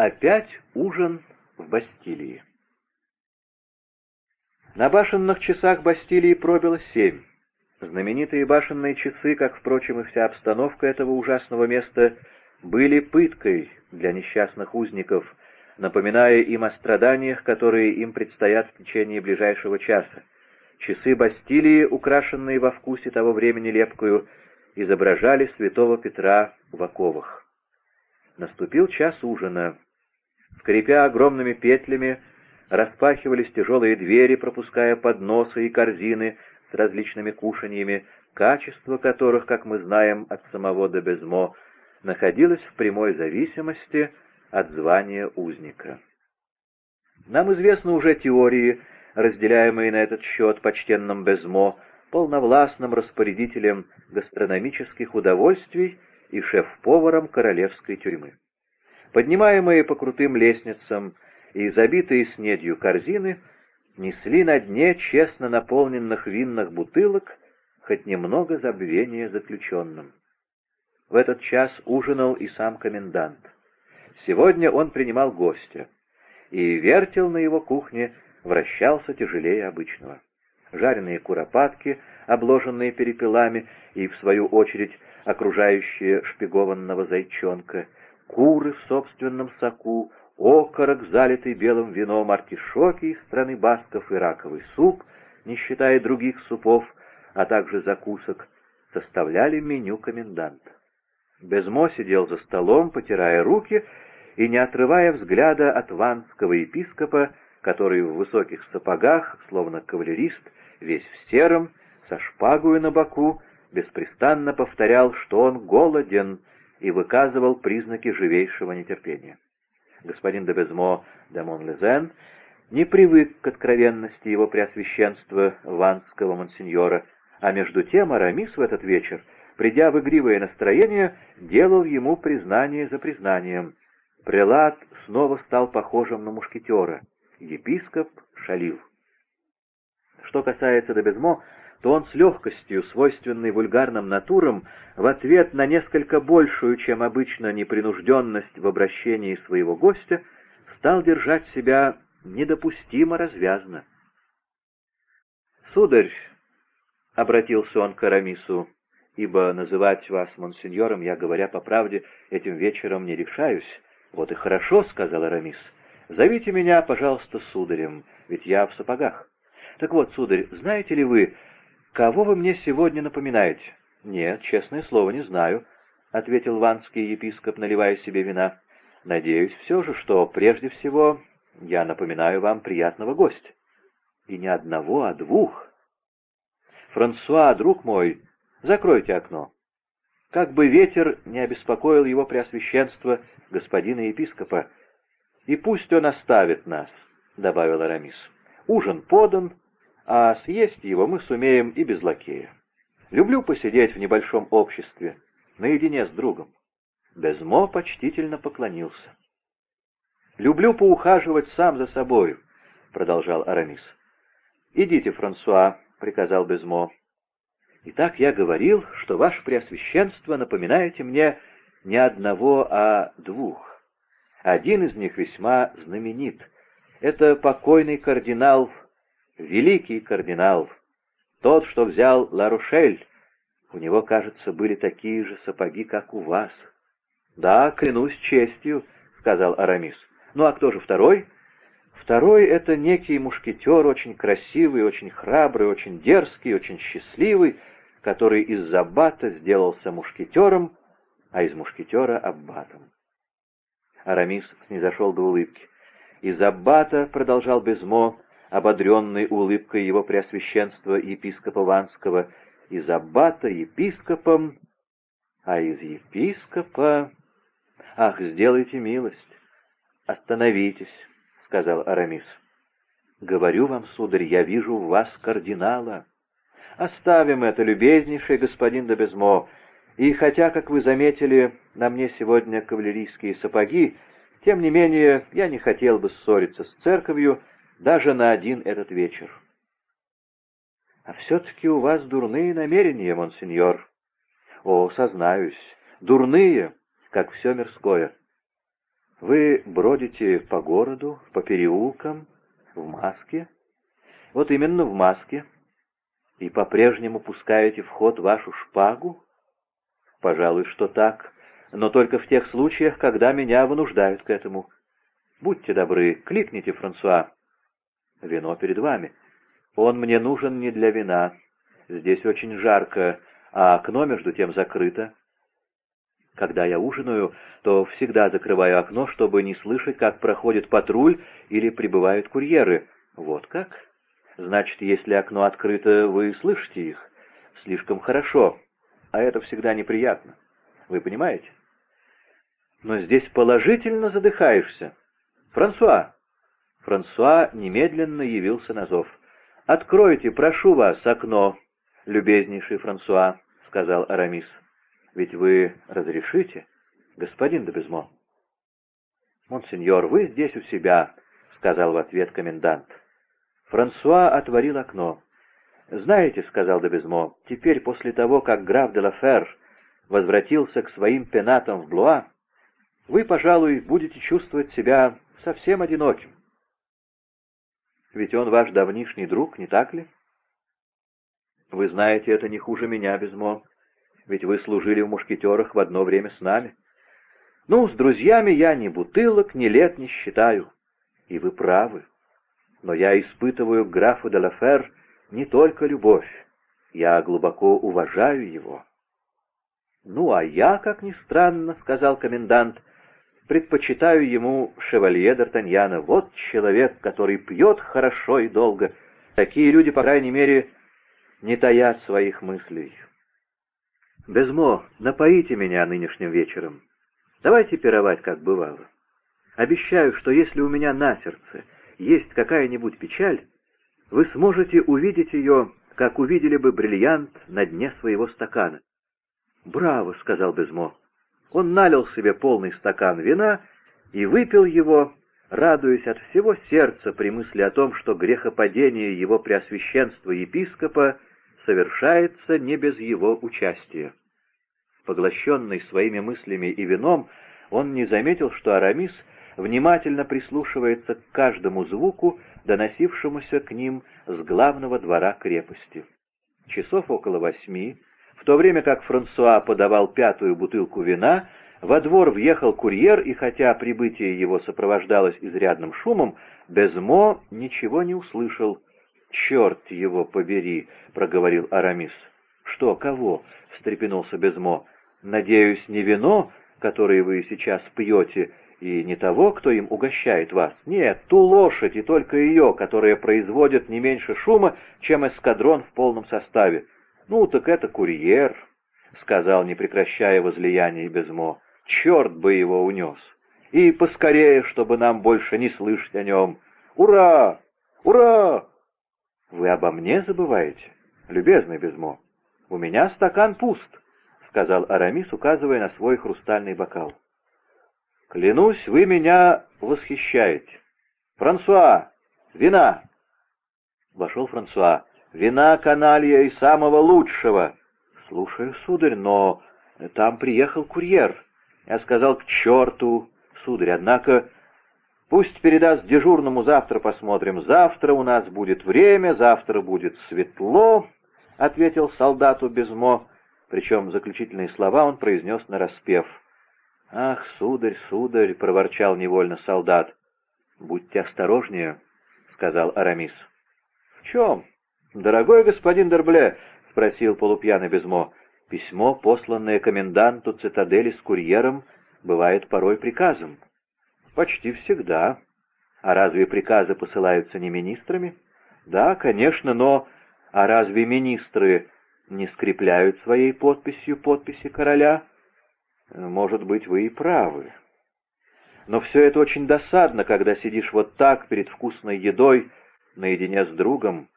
Опять ужин в Бастилии. На башенных часах Бастилии пробило семь. Знаменитые башенные часы, как, впрочем, и вся обстановка этого ужасного места, были пыткой для несчастных узников, напоминая им о страданиях, которые им предстоят в течение ближайшего часа. Часы Бастилии, украшенные во вкусе того времени лепкую, изображали святого Петра в оковах. Наступил час ужина. Скрипя огромными петлями, распахивались тяжелые двери, пропуская подносы и корзины с различными кушаньями, качество которых, как мы знаем от самого Дебезмо, находилось в прямой зависимости от звания узника. Нам известны уже теории, разделяемые на этот счет почтенным Безмо, полновластным распорядителем гастрономических удовольствий и шеф-поваром королевской тюрьмы. Поднимаемые по крутым лестницам и забитые снедью корзины несли на дне честно наполненных винных бутылок хоть немного забвения заключенным. В этот час ужинал и сам комендант. Сегодня он принимал гостя, и вертел на его кухне вращался тяжелее обычного. Жареные куропатки, обложенные перепелами и, в свою очередь, окружающие шпигованного зайчонка, куры в собственном соку, окорок, залитый белым вином, артишоки из страны басков и раковый суп, не считая других супов, а также закусок, составляли меню коменданта. Безмо сидел за столом, потирая руки и не отрывая взгляда от ванского епископа, который в высоких сапогах, словно кавалерист, весь в сером, со шпагою на боку, беспрестанно повторял, что он голоден, и выказывал признаки живейшего нетерпения. Господин де Безмо де Монлезен не привык к откровенности его преосвященства ванского монсеньора, а между тем Арамис в этот вечер придя в игривое настроение, делал ему признание за признанием. Прелат снова стал похожим на мушкетера, епископ шалил. Что касается Добезмо, то он с легкостью, свойственной вульгарным натурам, в ответ на несколько большую, чем обычно, непринужденность в обращении своего гостя, стал держать себя недопустимо развязно. «Сударь», — обратился он к Арамису, ибо называть вас монсеньором я, говоря по правде, этим вечером не решаюсь. Вот и хорошо, — сказал Арамис. Зовите меня, пожалуйста, сударем, ведь я в сапогах. Так вот, сударь, знаете ли вы, кого вы мне сегодня напоминаете? Нет, честное слово, не знаю, — ответил ванский епископ, наливая себе вина. Надеюсь все же, что прежде всего я напоминаю вам приятного гостя. И не одного, а двух. Франсуа, друг мой, Закройте окно. Как бы ветер не обеспокоил его преосвященство господина епископа. И пусть он оставит нас, — добавил Арамис. Ужин подан, а съесть его мы сумеем и без лакея. Люблю посидеть в небольшом обществе, наедине с другом. Безмо почтительно поклонился. «Люблю поухаживать сам за собою», — продолжал Арамис. «Идите, Франсуа», — приказал Безмо. Итак, я говорил, что ваше преосвященство напоминаете мне не одного, а двух. Один из них весьма знаменит. Это покойный кардинал, великий кардинал, тот, что взял Ларушель. У него, кажется, были такие же сапоги, как у вас. — Да, клянусь честью, — сказал Арамис. — Ну а кто же второй? — Второй — это некий мушкетер, очень красивый, очень храбрый, очень дерзкий, очень счастливый, который из аббата сделался мушкетером, а из мушкетера — аббатом. Арамис снизошел до улыбки. Из аббата, — продолжал Безмо, ободренный улыбкой его преосвященства епископа Ванского, из аббата епископом, а из епископа... Ах, сделайте милость! Остановитесь, — сказал Арамис. Говорю вам, сударь, я вижу в вас кардинала. Оставим это, любезнейший господин Добезмо, и хотя, как вы заметили, на мне сегодня кавалерийские сапоги, тем не менее я не хотел бы ссориться с церковью даже на один этот вечер. А все-таки у вас дурные намерения, монсеньор. О, сознаюсь, дурные, как все мирское. Вы бродите по городу, по переулкам, в маске? Вот именно в маске. И по-прежнему пускаете в ход вашу шпагу? Пожалуй, что так, но только в тех случаях, когда меня вынуждают к этому. Будьте добры, кликните Франсуа. Вино перед вами. Он мне нужен не для вина. Здесь очень жарко, а окно между тем закрыто. Когда я ужинаю, то всегда закрываю окно, чтобы не слышать, как проходит патруль или прибывают курьеры. Вот как? Значит, если окно открыто, вы слышите их? Слишком хорошо. А это всегда неприятно. Вы понимаете? Но здесь положительно задыхаешься. Франсуа! Франсуа немедленно явился на зов. «Откройте, прошу вас, окно, любезнейший Франсуа», — сказал Арамис. Ведь вы разрешите, господин де Безмо? «Монсеньор, вы здесь у себя», — сказал в ответ комендант. Франсуа отворил окно. «Знаете», — сказал де Безмо, — «теперь, после того, как граф де Лафер возвратился к своим пенатам в Блуа, вы, пожалуй, будете чувствовать себя совсем одиноким. Ведь он ваш давнишний друг, не так ли? Вы знаете это не хуже меня, Безмо ведь вы служили в мушкетерах в одно время с нами. Ну, с друзьями я ни бутылок, ни лет не считаю. И вы правы. Но я испытываю к графу де Лафер не только любовь, я глубоко уважаю его. «Ну, а я, как ни странно, — сказал комендант, — предпочитаю ему шевалье Д'Артаньяна. Вот человек, который пьет хорошо и долго. Такие люди, по крайней мере, не таят своих мыслей. «Безмо, напоите меня нынешним вечером. Давайте пировать, как бывало. Обещаю, что если у меня на сердце есть какая-нибудь печаль, вы сможете увидеть ее, как увидели бы бриллиант на дне своего стакана». «Браво!» — сказал Безмо. Он налил себе полный стакан вина и выпил его, радуясь от всего сердца при мысли о том, что грехопадение его преосвященства епископа совершается не без его участия. Поглощенный своими мыслями и вином, он не заметил, что Арамис внимательно прислушивается к каждому звуку, доносившемуся к ним с главного двора крепости. Часов около восьми, в то время как Франсуа подавал пятую бутылку вина, во двор въехал курьер, и хотя прибытие его сопровождалось изрядным шумом, Безмо ничего не услышал. «Черт его побери!» — проговорил Арамис. «Что, кого?» — встрепенулся Безмо. «Надеюсь, не вино, которое вы сейчас пьете, и не того, кто им угощает вас. Нет, ту лошадь и только ее, которая производит не меньше шума, чем эскадрон в полном составе. Ну, так это курьер», — сказал, не прекращая возлияния Безмо. «Черт бы его унес! И поскорее, чтобы нам больше не слышать о нем! Ура! Ура!» «Вы обо мне забываете, любезный Безмо?» «У меня стакан пуст», — сказал Арамис, указывая на свой хрустальный бокал. «Клянусь, вы меня восхищаете. Франсуа, вина!» Вошел Франсуа. «Вина каналья и самого лучшего!» «Слушаю, сударь, но там приехал курьер». Я сказал, «К черту, сударь, однако...» Пусть передаст дежурному, завтра посмотрим. Завтра у нас будет время, завтра будет светло, — ответил солдату Безмо, причем заключительные слова он произнес нараспев. «Ах, сударь, сударь!» — проворчал невольно солдат. «Будьте осторожнее», — сказал Арамис. «В чем?» «Дорогой господин Дербле», — спросил полупьяный Безмо, — «письмо, посланное коменданту цитадели с курьером, бывает порой приказом». «Почти всегда. А разве приказы посылаются не министрами?» «Да, конечно, но а разве министры не скрепляют своей подписью подписи короля? Может быть, вы и правы. Но все это очень досадно, когда сидишь вот так перед вкусной едой, наедине с другом.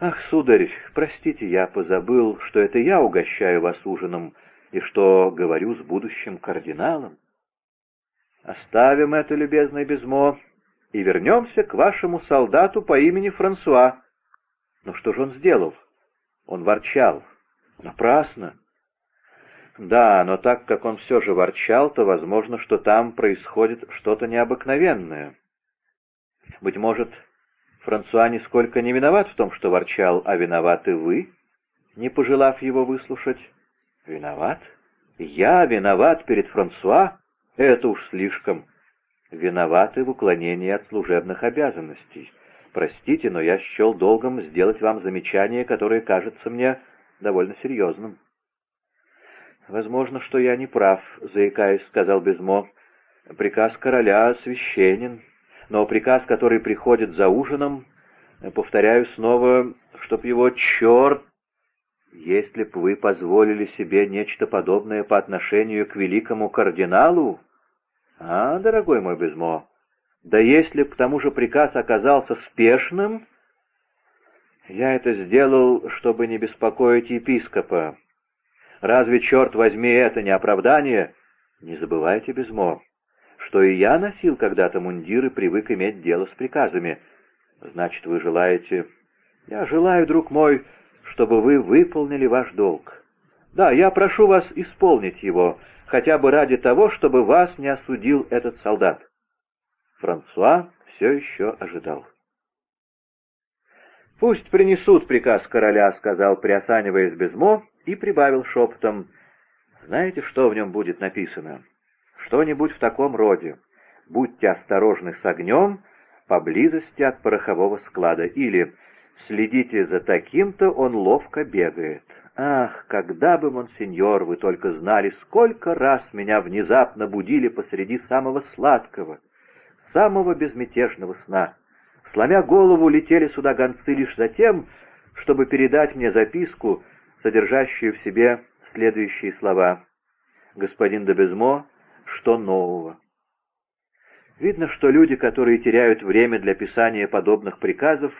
Ах, сударь, простите, я позабыл, что это я угощаю вас ужином и что говорю с будущим кардиналом. Оставим это, любезное Безмо, и вернемся к вашему солдату по имени Франсуа. Но что же он сделал? Он ворчал. Напрасно. Да, но так как он все же ворчал, то возможно, что там происходит что-то необыкновенное. Быть может, Франсуа нисколько не виноват в том, что ворчал, а виноваты вы, не пожелав его выслушать. Виноват? Я виноват перед Франсуа? Это уж слишком. Виноваты в уклонении от служебных обязанностей. Простите, но я счел долгом сделать вам замечание, которое кажется мне довольно серьезным. «Возможно, что я не прав», — заикаясь, сказал Безмо. «Приказ короля священен, но приказ, который приходит за ужином, повторяю снова, чтоб его черт... Если б вы позволили себе нечто подобное по отношению к великому кардиналу... А, дорогой мой Безмо, да если б к тому же приказ оказался спешным... Я это сделал, чтобы не беспокоить епископа. Разве, черт возьми, это не оправдание? Не забывайте, Безмо, что и я носил когда-то мундир и привык иметь дело с приказами. Значит, вы желаете... Я желаю, друг мой, чтобы вы выполнили ваш долг. Да, я прошу вас исполнить его, хотя бы ради того, чтобы вас не осудил этот солдат. Франсуа все еще ожидал. «Пусть принесут приказ короля», — сказал, приосаниваясь Безмо, и прибавил шепотом. «Знаете, что в нем будет написано? Что-нибудь в таком роде. Будьте осторожны с огнем поблизости от порохового склада» или «Следите за таким-то, он ловко бегает». Ах, когда бы, монсеньор, вы только знали, сколько раз меня внезапно будили посреди самого сладкого, самого безмятежного сна. Сломя голову, летели сюда гонцы лишь за тем, чтобы передать мне записку, содержащую в себе следующие слова. «Господин Добезмо, что нового?» Видно, что люди, которые теряют время для писания подобных приказов,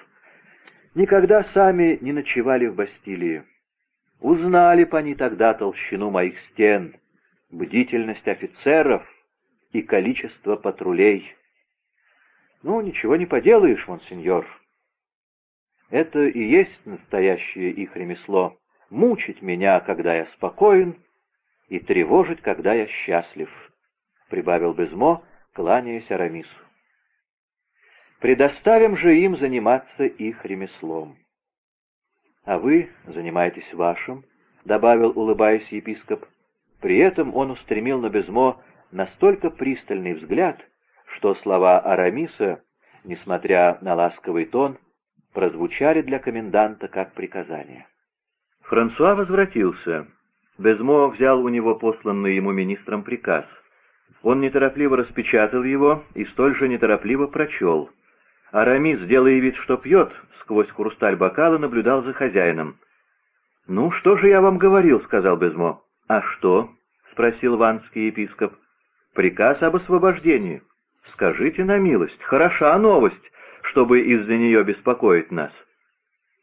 никогда сами не ночевали в Бастилии. Узнали бы они тогда толщину моих стен, бдительность офицеров и количество патрулей. Ну, ничего не поделаешь, монсеньор. Это и есть настоящее их ремесло — мучить меня, когда я спокоен, и тревожить, когда я счастлив, — прибавил Безмо, кланяясь Арамису. Предоставим же им заниматься их ремеслом. А вы занимаетесь вашим, — добавил, улыбаясь епископ. При этом он устремил на Безмо настолько пристальный взгляд, что слова Арамиса, несмотря на ласковый тон, прозвучали для коменданта как приказание. Франсуа возвратился. Безмо взял у него посланный ему министром приказ. Он неторопливо распечатал его и столь же неторопливо прочел. Арамис, делая вид, что пьет, сквозь хрусталь бокала наблюдал за хозяином. «Ну, что же я вам говорил?» — сказал Безмо. «А что?» — спросил ванский епископ. «Приказ об освобождении». Скажите на милость, хороша новость, чтобы из-за нее беспокоить нас.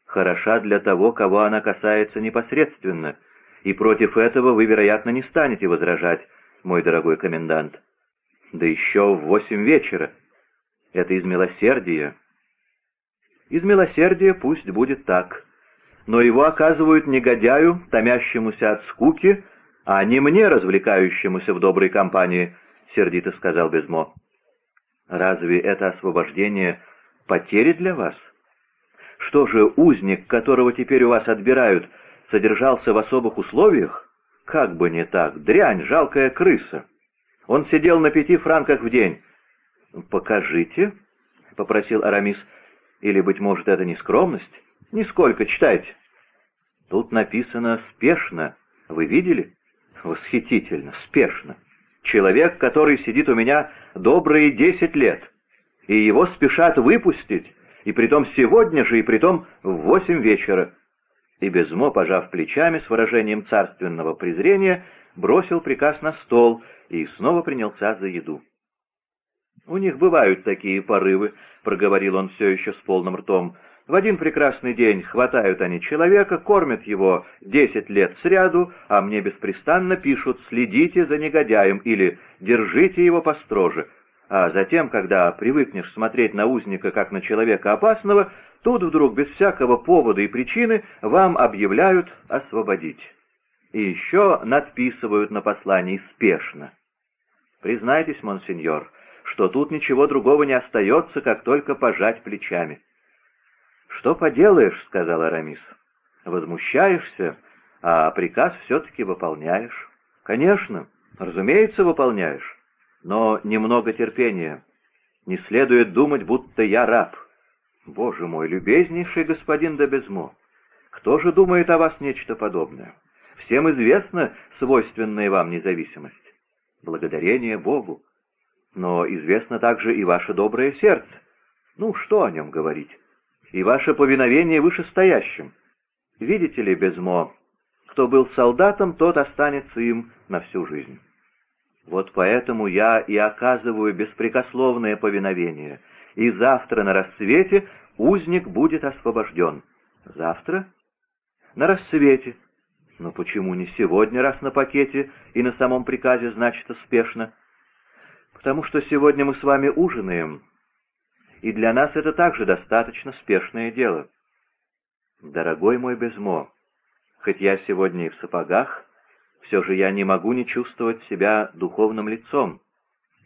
Хороша для того, кого она касается непосредственно, и против этого вы, вероятно, не станете возражать, мой дорогой комендант. Да еще в восемь вечера. Это из милосердия. Из милосердия пусть будет так. Но его оказывают негодяю, томящемуся от скуки, а не мне, развлекающемуся в доброй компании, — сердито сказал Безмо. Разве это освобождение потери для вас? Что же, узник, которого теперь у вас отбирают, содержался в особых условиях? Как бы не так, дрянь, жалкая крыса. Он сидел на пяти франках в день. «Покажите», — попросил Арамис, — «или, быть может, это не скромность? Нисколько, читайте». Тут написано «спешно». Вы видели? Восхитительно, спешно. Человек, который сидит у меня добрые десять лет, и его спешат выпустить, и притом сегодня же, и притом в восемь вечера. И Безмо, пожав плечами с выражением царственного презрения, бросил приказ на стол и снова принялся за еду. «У них бывают такие порывы», — проговорил он все еще с полным ртом, — в один прекрасный день хватают они человека, кормят его десять лет сряду, а мне беспрестанно пишут «следите за негодяем» или «держите его построже». А затем, когда привыкнешь смотреть на узника как на человека опасного, тут вдруг без всякого повода и причины вам объявляют освободить. И еще надписывают на послании спешно. Признайтесь, монсеньор, что тут ничего другого не остается, как только пожать плечами. «Что поделаешь», — сказал Арамис. «Возмущаешься, а приказ все-таки выполняешь». «Конечно, разумеется, выполняешь, но немного терпения. Не следует думать, будто я раб. Боже мой, любезнейший господин Добезмо, кто же думает о вас нечто подобное? Всем известна свойственная вам независимость. Благодарение Богу. Но известно также и ваше доброе сердце. Ну, что о нем говорить? И ваше повиновение вышестоящим. Видите ли, Безмо, кто был солдатом, тот останется им на всю жизнь. Вот поэтому я и оказываю беспрекословное повиновение, и завтра на рассвете узник будет освобожден. Завтра? На рассвете. Но почему не сегодня, раз на пакете и на самом приказе значится спешно? Потому что сегодня мы с вами ужинаем, и для нас это также достаточно спешное дело. Дорогой мой Безмо, хоть я сегодня и в сапогах, все же я не могу не чувствовать себя духовным лицом,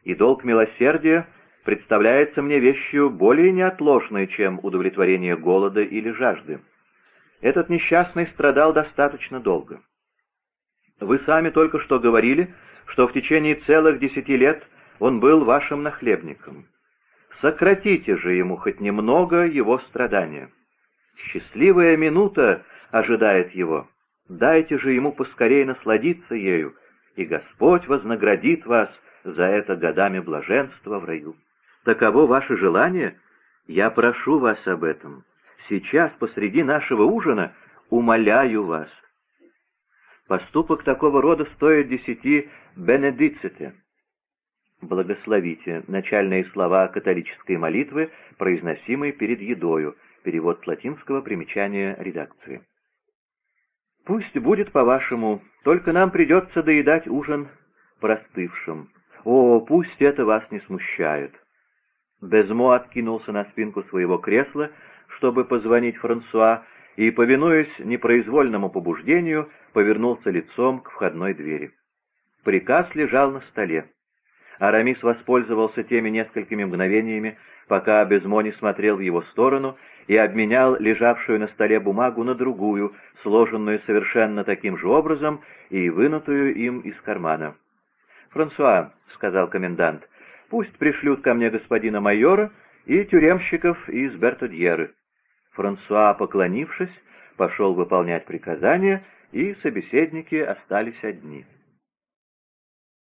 и долг милосердия представляется мне вещью более неотложной, чем удовлетворение голода или жажды. Этот несчастный страдал достаточно долго. Вы сами только что говорили, что в течение целых десяти лет он был вашим нахлебником. Сократите же ему хоть немного его страдания. Счастливая минута ожидает его. Дайте же ему поскорее насладиться ею, и Господь вознаградит вас за это годами блаженства в раю. Таково ваше желание? Я прошу вас об этом. Сейчас, посреди нашего ужина, умоляю вас. Поступок такого рода стоит десяти бенедиците. Благословите начальные слова католической молитвы, произносимые перед едою. Перевод с латинского примечания редакции. Пусть будет по-вашему, только нам придется доедать ужин простывшим. О, пусть это вас не смущает. Безмо откинулся на спинку своего кресла, чтобы позвонить Франсуа, и, повинуясь непроизвольному побуждению, повернулся лицом к входной двери. Приказ лежал на столе. Арамис воспользовался теми несколькими мгновениями, пока Безмо не смотрел в его сторону, и обменял лежавшую на столе бумагу на другую, сложенную совершенно таким же образом и вынутую им из кармана. «Франсуа», — сказал комендант, — «пусть пришлют ко мне господина майора и тюремщиков из Бертодьеры». Франсуа, поклонившись, пошел выполнять приказания, и собеседники остались одни.